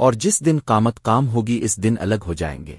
اور جس دن قامت کام ہوگی اس دن الگ ہو جائیں گے۔